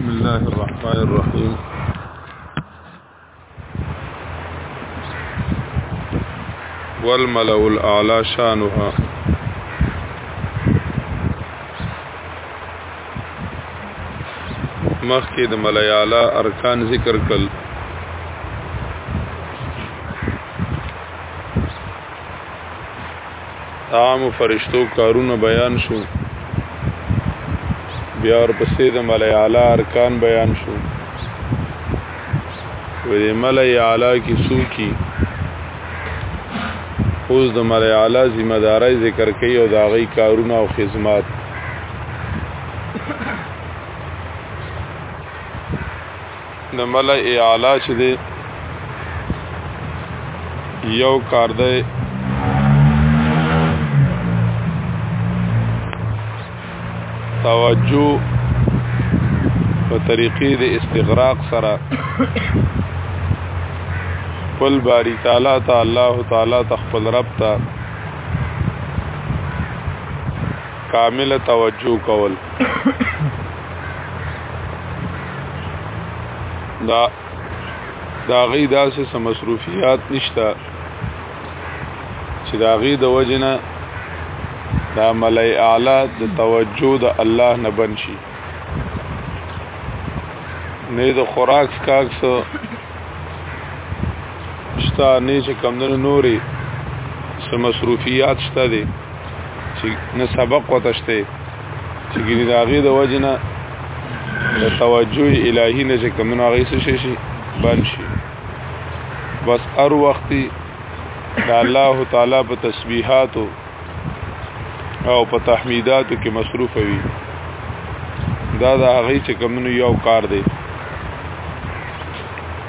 بسم الله الرحمن الرحيم والملأ الأعلى شانها مخکې د ملایالا ارکان ذکر کړل عامو فرشتو کارونه بیان شو بیا ورپسې د ملای اعلی ارکان بیان شو و دې ملای اعلی کې سوچي اوس د ملای اعلی ذمہ داري ذکر کوي او دا غي کارونه او خدمات د ملأ اعلی چې دی یو کار دی توجه په طریقې د استغراق سره خپل باری تعالی ته الله تعالی ته خپل رب ته کامل توجه کول دا دا غي داسې سم مصروفیات نشته چې دا غي د وجنه دا ملای اعلی د توجه د الله نه بنشي نه د خوراک سکاک سو شتا نه چې کمندونو نوري سم مصروفیات شته دي چې نه سبق وتشته چې ګینه د هغې د وجه نه د توجه الهی نه چې کمونه هغې څه شي شي بن شي بس هر وختي د الله تعالی په تسبیحاتو او په تحمیداتو کې مصروف وي دا د هغې چې کمونه یو کار دی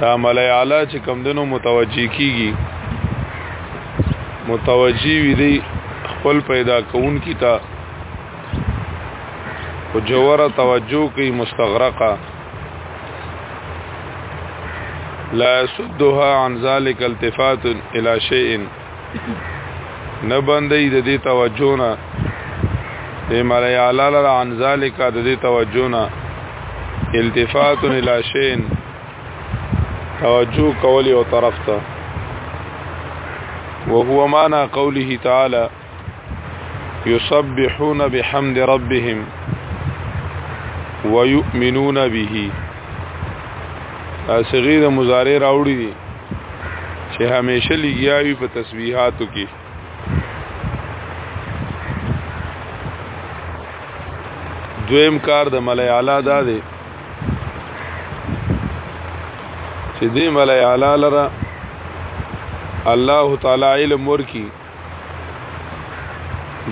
دا ملای اعلی چې کم دنو متوجی کیږي متوجی وی دی خپل پیدا کون کی تا او جوره توجه کوي مستغرقه لا يسدها عن ذلك التفات الى شيء نه بندي د دې توجه نه د ملای اعلی لره عن ذالک د دې توجه نه التفات الى شین توجه کول یو طرف ته وهو معنا قوله تعالی يسبحون بحمد ربهم ويؤمنون به صيغه د مضارع راوړي دي چې همیشه لګیاوي په تسبیحاتو کې دویم کار د ملای اعلی دا دی چې دې ملای اعلی لره الله تعالی علم ورکی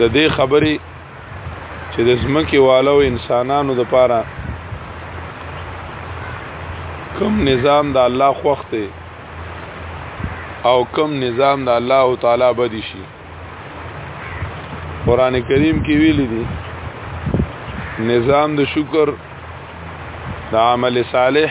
د دې خبرې چې د ځمکې والو انسانانو د پاره کم نظام د الله خوخته او کم نظام د الله تعالی بدی شي قران کریم کې ویل دي نظام د شکر د عمل صالح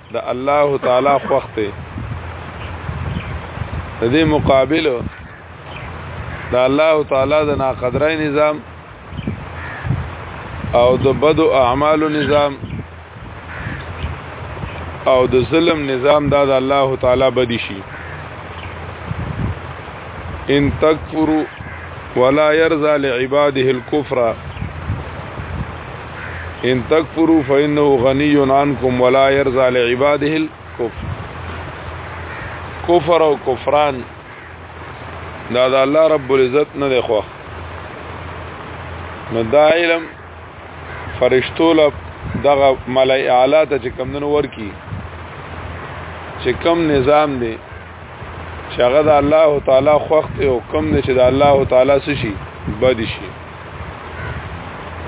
د الله تعالی خوښ دی د دې مقابل د الله تعالی د ناقدرای نظام او د بدو اعمالو نظام او د ظلم نظام دا د الله تعالی بدی شي ان تکفروا ولا يرضى لعباده الكفر ان تکفروا فانه غنی عنکم ولا يرضى لعباده الكفر کفر او کفران دا د الله رب العزت نه دی خو نو دا علم فرشتو له دغه ملای اعلی ته چې کم نور کی چې کم نظام دی چې هغه د الله تعالی خوخت او کم دی چې د الله تعالی سشي بد شي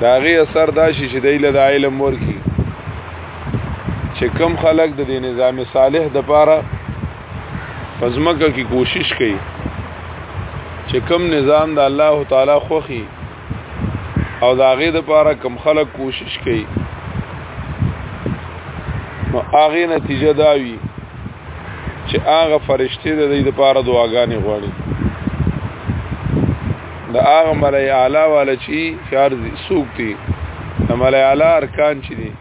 دا غي اثر دا شي چې دایله د علم ورکی چې کم خلک د نظام صالح د پاره پزمکه کی کوشش کوي چې کم نظام د الله تعالی خوخي او دا غي د پاره کم خلک کوشش کوي نو هغه نتیجه دا وی چې هغه فرشته د دې لپاره دعاګانې غواړي د هغه ملای اعلی والا چی چار دي سوق دي د ملای اعلی ارکان چي دي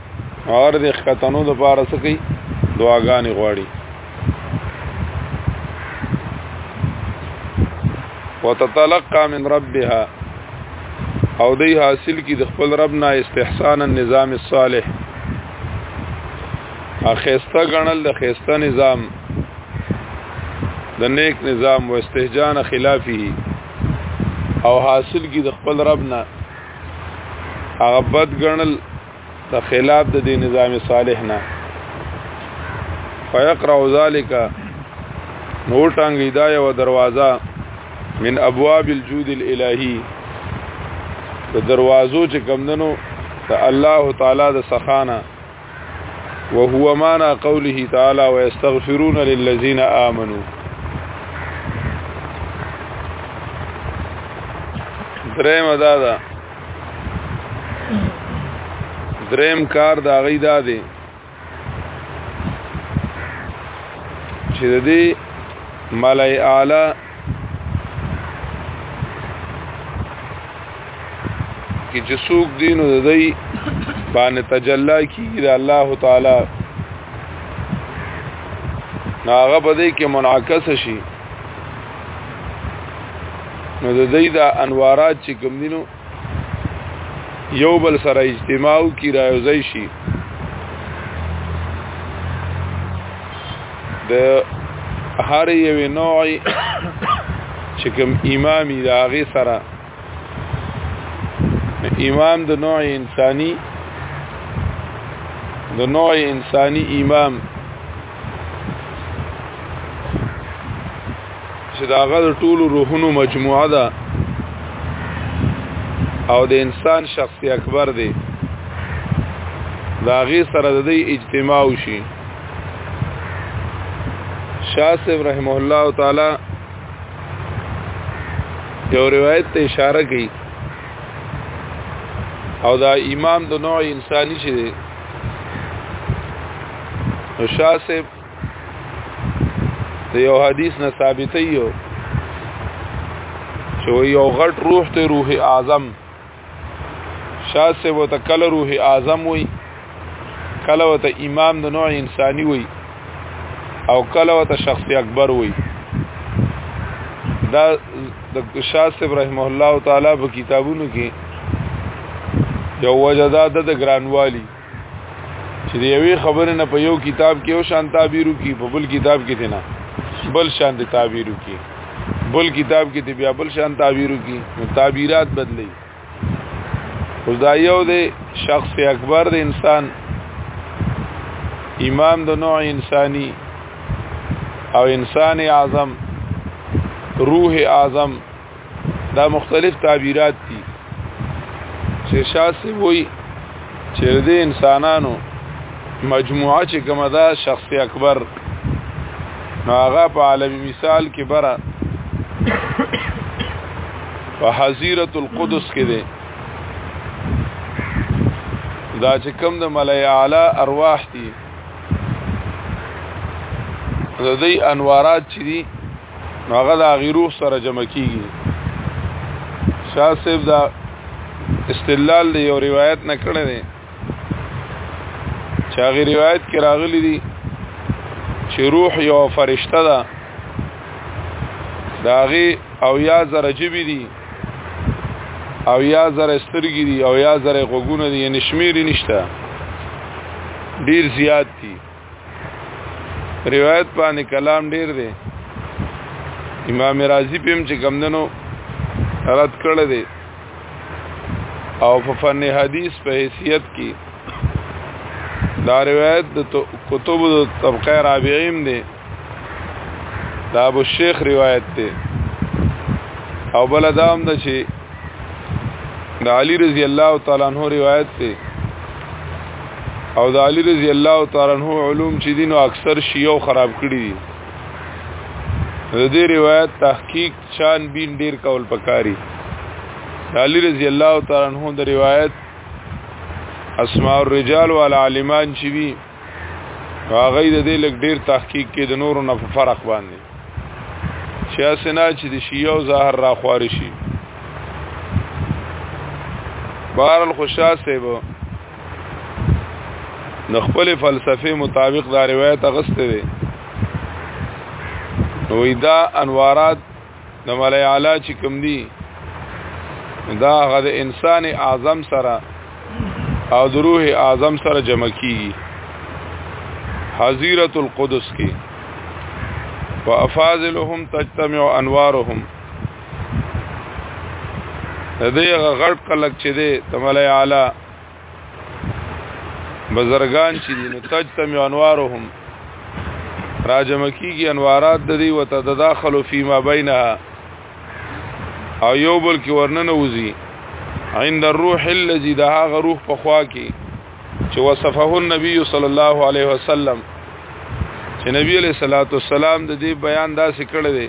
اور د ختنو د پاره سکی دعاګانې غواړي وتتلقى من ربها او دی حاصل کی د خپل رب نه استحسان النظام الصالح اخیسته غنل د خیسته نظام د نیک نظام او استهجان خلافی او حاصل کی د خپل رب نه هغه بد ګڼل د خلاف د دې نظام صالح نه فیقرا ذالک نو ټنګ هدايه او دروازه من ابواب الجود الالهی د دروازو چې کمندنو ته الله تعالی د سخانه وهو معنا قوله تعالی ويستغفرون للذين آمنوا دریم ادا دا دریم کار دا غی دا دی چې د دې ملای اعلی کې چې څوک دین او دای باندې تجلا کیږي د الله تعالی ناغه بده کې منعکس شي نو د دې د انوارات چې کوم دینو یو بل سره اجتماع کی راوځي شي د هر یو نوع چې کوم امامي د هغه سره امام د نوع انساني د نوع انساني امام چې دا غد ټول روحونو مجموعه ده او د انسان شخص اکبر دی دا غي سره د دې اجتماع وشي شاسب رحم الله تعالی یو روایت ته اشاره کوي او دا امام د نوع انساني چې نو شاه صاحب د یو حدیث نه ثابتې یو چې یو غټ روح ته روح اعظم شاه صاحب ته کله روح اعظم وای کله ته امام د نوع انساني وای او کله وته شخص اکبر وي دا د شاه صاحب رحمه الله تعالی په کتابونو کې یو وجدا د ګرانوالي چې د یوې خبرې نه په یو کتاب کې او شان تعبیرو کې په بل کتاب کې دینه بل شان د تعبیرو کې بل کتاب کې دی بیا بل شان تعبیرو کې تعبیرات بدلی اوس دا یو دی شخص اکبر د انسان امام د نوع انسانی او انسان اعظم روح اعظم دا مختلف تعبیرات دي چې شاسي وایي چې د انسانانو مجموعه چې کومه ده شخص اکبر نو هغه په عالمي مثال کې بره په حزیرت القدس کې ده دا چې کوم د ملای اعلی ارواح دي د دې انوارات چې دي نو هغه د هغې روح سره جمع کیږي شاه صاحب دا استدلال دی یو روایت نه کړی دی چې هغې روایت کې راغلی دی چې روح یو فرشته ده دا غي او یا زره جبی دي او یا زره سترګي دي او یا زره غوګونه دي نشمیري نشته ډیر زیات دي روایت باندې کلام ډیر دی امام رازی پم چې کمندنو رد کړل دی او په فن حدیث په حیثیت کې دا روایت د کتب د طبقه رابعیم دی دا ابو شیخ روایت دی او بل دام د دا چې د علی رضی الله تعالی عنہ روایت دی او د علی رضی الله تعالی عنہ علوم چې دینو اکثر شیعو خراب کړی دي د دې روایت تحقیق شان بین ډیر کول پکاري علی رضی الله تعالی عنہ د روایت اسماء الرجال والعالمان چې هغه د دې لګ ډیر تحقیق کې د نورو نه فرق باندې چې اسنه چې د شیعه او ظاهر را خواري شي بهر الخشا صاحب د خپل فلسفه مطابق دا روایت غسته دي نو دا انوارات د ملای اعلی چې کوم دی دا هغه د انسان اعظم سره او د روح اعظم سره جمع کیږي حزیرة القدس کې وافاضلهم تجتمع انوارهم دغه غړ کلک چې دی تملای اعلی بزرگان چې دي نو تجتمع انوارهم راجم کیږي انوارات د دې وتداخلوا فيما بينها او یو بل کې ورننه وزي عند الروح الذي ده هغه روح په خوا کې چې وصفه النبي صلی الله عليه وسلم چې نبی علیہ الصلوۃ والسلام د دې بیان داسې کړی دی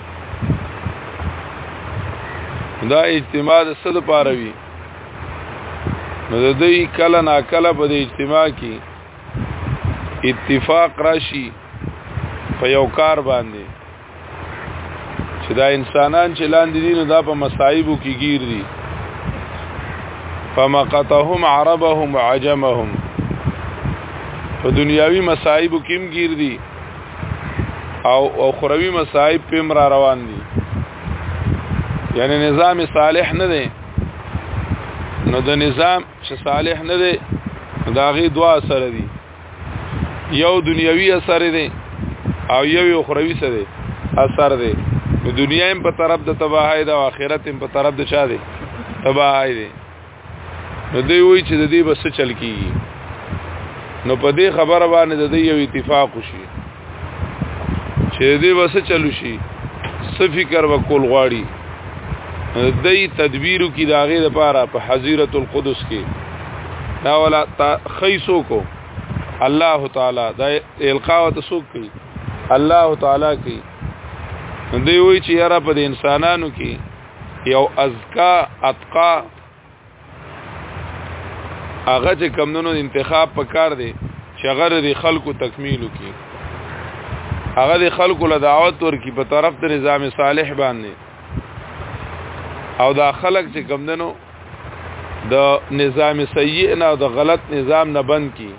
دا اجتماع د صد پاروي نو د دوی کله نا کله په دې اجتماع کې اتفاق راشي په یو کار باندې چې دا انسانان چې لاندې دي نو دا په مصايبو کې گیر دي فمقتهم عربهم عجمهم په دنیاوی مصايبو کې هم گیر دي او اخروی مصائب په مر روان دي یعنی نظام صالح نه دی نو د نظام چې صالح نه دی دا غي دوا اثر دي یو دنیوي اثر دی او یو اخروی څه دی اثر دی دنیا هم په طرف د تباہی دا او آخرت هم په طرف د چا دی تباہی دی نو دی وی چې د دې بس چل کیږي نو په دې خبره باندې د دې یو اتفاق وشي چې دې بس چلو شي سفیکر وکول غواړي دای تدبیرو کې داغه د پاره په حزیرت القدس کې دا ولا خیسو کو الله تعالی دا القا او تسوک کی الله تعالی کی دی وی چې یاره په انسانانو کې یو ازکا اتقا هغه چې کمونو انتخاب پکار دی چې هغه د خلکو تکمیل وکړي هغه د خلکو له دعوت ورکی په طرف د نظام صالح باندې او دا خلک چې کمونو د نظام سیئ نه او د غلط نظام نه بند کی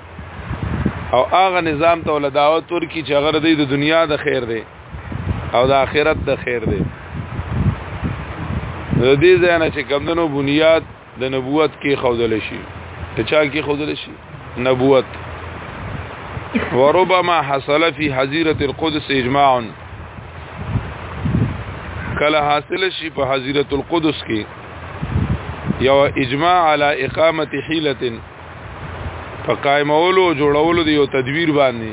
او هغه نظام ته ول دعوت ورکی چې هغه د دنیا د خیر دی او د آخرت د خیر دی د دې ځای نه چې کمدنو بنیاد د نبوت کې خودل شي ته چا کې خودل شي نبوت وربما حصل في حزيره القدس اجماع کله حاصل شي په حزيره القدس کې یو اجماع علی اقامه حیله په قائمولو جوړولو دی یو تدویر باندې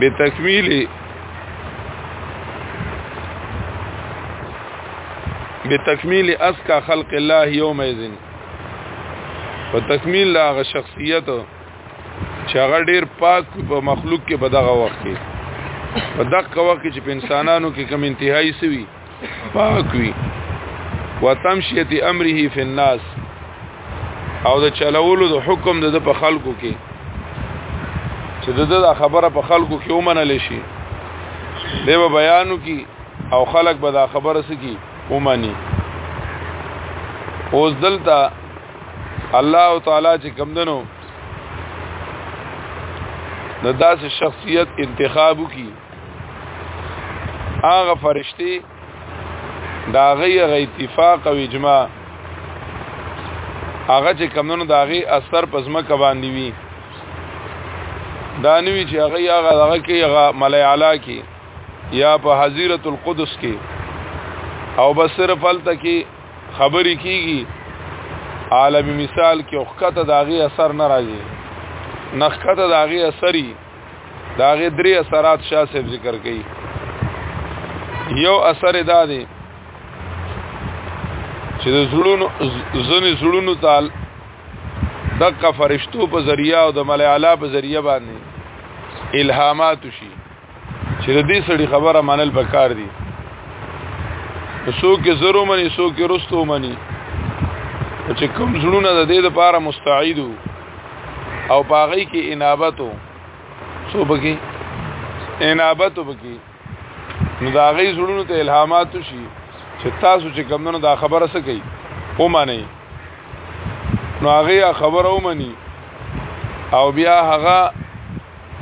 به تکمیل به تکمیل اسکا خلق الله یوم اذن په تکمیل لا غ شخصیت چې هغه ډیر پاک په مخلوق کې بدغه وخت کې په دغه وخت کې چې په انسانانو کې کم انتهایی سوي پاک وي وتمشیت امره فی الناس او د چلولو د حکم د په خلکو کې چې د خبره په خلکو کې ومنل شي دیو بیانو کې او خلک به دا خبره سکی ومني اوس دلته الله تعالی چې کمدنو د داسې شخصیت انتخابو کی هغه فرشتي دا غي غ اتفاق او اجماع هغه چې کمونو دا غي اثر په ځمکه باندې وي دا نوی چې هغه هغه هغه کې هغه ملای اعلی کې یا په حزیرت القدس کې او بس صرف الته کې خبري کیږي عالمی مثال کې وخته داغي اثر ناراضي نخته داغي اثري دا غي درې اثرات شاه صاحب ذکر کړي یو اثر دا دی چې د زړونو زنې زړونو تال دغه فرشتو په ذریعہ او د ملائکه په ذریعہ باندې الهامات شي چې د دې سړي خبره منل پکار دي څوک زرو مني څوک رستو مني چې کوم زړونه د دې لپاره مستعیدو او پاغی کې انابتو سو بکی انابتو بکی نو دا غي زړونو ته الهامات شي چې تاسو چې کمونو دا خبره څه کوي او معنی نو هغه خبره ومني او بیا هغه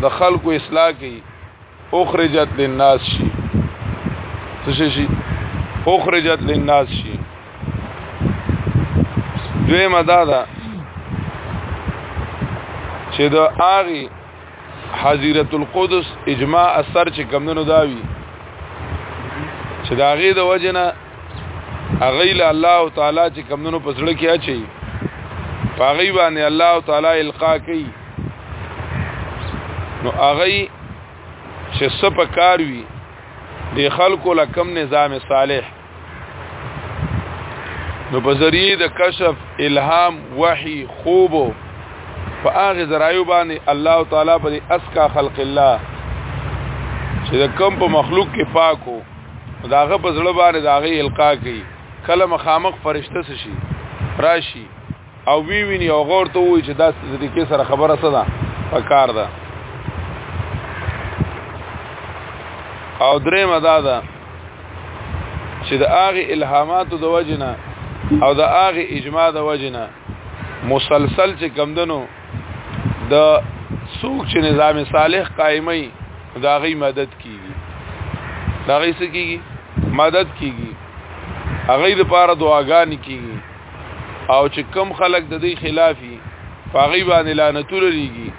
د خلکو اصلاح کوي اخرجت للناس شي څه شي اخرجت للناس شي دوی مدا ده چې د اغي حزیرت القدس اجماع اثر چې کمونو داوي چې داغه د وجنه هغه له الله تعالی چې کمونو پسړه کې اچي پاغي باندې الله تعالی القا کوي نو هغه چې سپ کار وي د خلکو لکم نظام صالح نو په ذریعه د کشف الهام وحي خوب په هغه ذرایو باندې الله تعالی په اسکا خلق الله چې د کم په مخلوق کې پاکو داغه په زړه باندې داغه القا کوي کله مخامخ فرشته شي راشي او وی ویني او غور ته وای چې دا طریقې سره خبره څه ده په کار ده او درې مدا ده چې د هغه الهاماتو د وجنه او د هغه اجماع د وجنه مسلسل چې کمدنو د څوک چې نظام صالح قائمي دا غي مدد کیږي دا غي څه کیږي مدد کیږي هغه د پاره دعاګانې کیږي او چې کم خلک د دې خلافي فغی باندې لعنتونه لريږي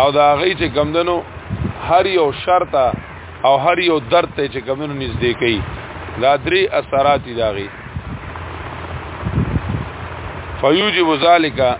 او دا غي چې کمدنو هر یو شرط او هر یو درد ته چې کمدنو نږدې کوي دا درې اثرات دي دا غي فیوجب ذالک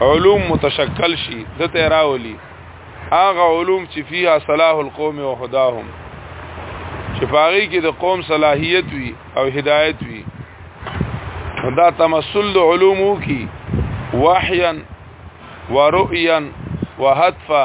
علوم متشکل شي د ته راولي هغه علوم چې فيها صلاح القوم او هداهم چې پاغي کې د قوم صلاحيت وي او هدايت وي دا تمثل د علومو کې وحيا ورؤيا وهدفا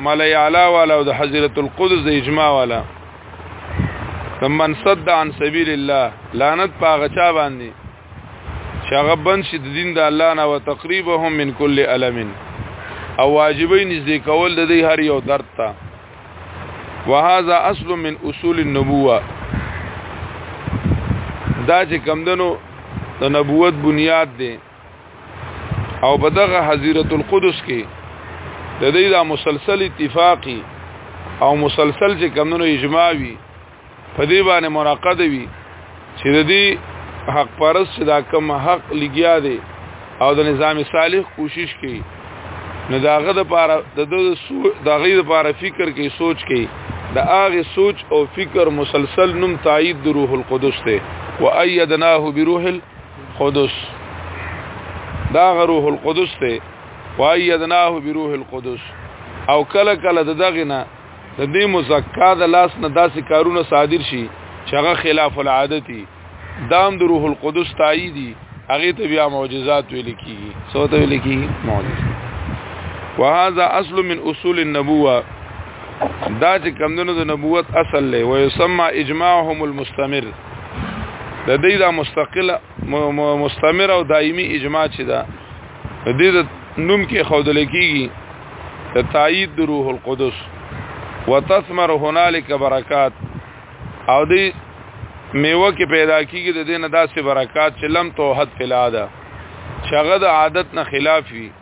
ملای اعلی والا او د حضرت القدس د اجماع والا من صد عن سبیل الله لعنت پاغه چا باندې چې هغه بند شي د دین د الله نه او تقریبهم من کل الم او واجبې نږدې کول د دې هر یو درد ته وهذا اصل من اصول النبوه دا چې کمدنو د نبوت بنیاد دی او په دغه حضیرت القدس کې د دې دا مسلسل اتفاقی او مسلسل چې کمونو اجماع وي په دې باندې مناقضه وي چې د دې حق پرس چې دا کم حق لګیا دی او د نظام صالح کوشش کوي نو داغه د پاره د دغه د پاره فکر کوي سوچ کوي د هغه سوچ او فکر مسلسل نوم تایید د روح القدس ته و ايدناه بروح قدس دا روح القدس ته وایدناه بروح القدس او کله کله دغه نه د دې مزکا د لاس نه داسې کارونه صادر شي چې هغه خلاف العادتي دام د روح القدس تاییدی هغه ته بیا معجزات ویل کیږي سو ته ویل کیږي معجزات وهذا اصل من اصول النبوه دا چې کمندونو د نبوت اصل له ويسمى اجماعهم المستمر د دې دا مستقله مستمر او دایمي اجماع چې دا د دې نوم کې خودل کیږي د تایید د روح القدس وتثمر هنالك برکات او دې میوه کې پیدا کیږي د دې نه داسې برکات چې لم توحد فلاده شغه د عادت نه خلاف وي